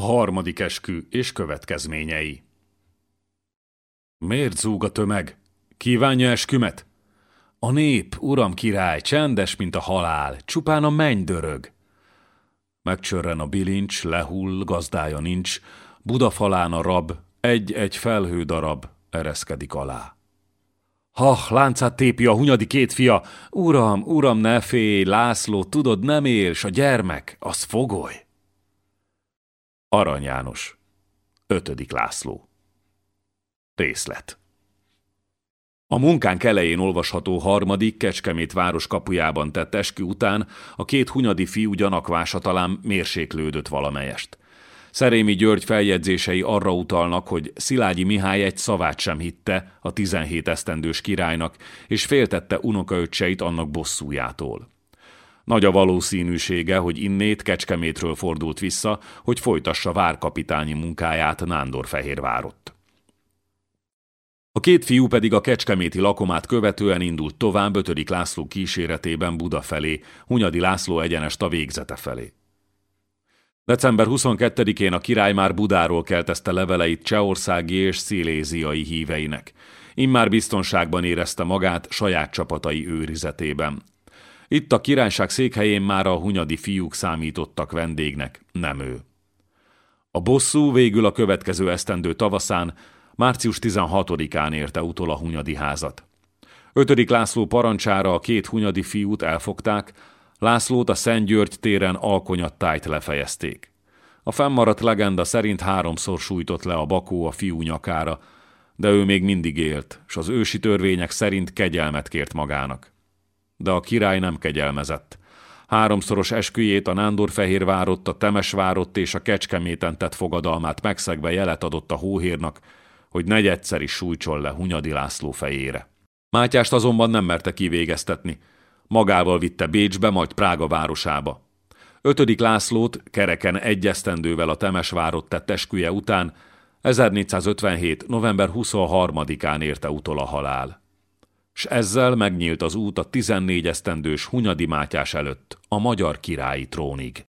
A harmadik eskü és következményei. Miért zúg a tömeg? Kívánja eskümet? A nép, uram király, csendes, mint a halál, csupán a menny dörög. Megcsörren a bilincs, lehull, gazdája nincs, Budafalán a rab, egy-egy felhő darab ereszkedik alá. Ha, láncát tépi a hunyadi két fia, uram, uram, ne félj, László, tudod, nem ér, s a gyermek, az fogoly. Arany János, ötödik László. Részlet. A munkánk elején olvasható harmadik Kecskemét város kapujában tett eskü után a két hunyadi fiú gyanakvása talán mérséklődött valamelyest. Szerémi György feljegyzései arra utalnak, hogy Szilágyi Mihály egy szavát sem hitte a 17 esztendős királynak, és féltette unokaöccseit annak bosszújától. Nagy a valószínűsége, hogy innét Kecskemétről fordult vissza, hogy folytassa várkapitányi munkáját Nándorfehérvárott. A két fiú pedig a kecskeméti lakomát követően indult tovább 5. László kíséretében Buda felé, Hunyadi László egyenest a végzete felé. December 22-én a király már Budáról keltezte leveleit csehországi és sziléziai híveinek. Immár biztonságban érezte magát saját csapatai őrizetében. Itt a királyság székhelyén már a hunyadi fiúk számítottak vendégnek, nem ő. A bosszú végül a következő esztendő tavaszán, március 16-án érte utol a hunyadi házat. Ötödik László parancsára a két hunyadi fiút elfogták, Lászlót a Szent György téren alkonyattájt lefejezték. A fennmaradt legenda szerint háromszor sújtott le a bakó a fiú nyakára, de ő még mindig élt, s az ősi törvények szerint kegyelmet kért magának. De a király nem kegyelmezett. Háromszoros esküjét a Nándorfehérvárott, a Temesvárott és a Kecskeméten tett fogadalmát megszegve jelet adott a hóhérnak, hogy negyedszer is sújtsol le Hunyadi László fejére. Mátyást azonban nem merte kivégeztetni, Magával vitte Bécsbe, majd Prága városába. Ötödik Lászlót kereken egyesztendővel a Temesvárot tett esküje után 1457. november 23-án érte utol a halál. S ezzel megnyílt az út a 14 esztendős Hunyadi Mátyás előtt a magyar királyi trónig.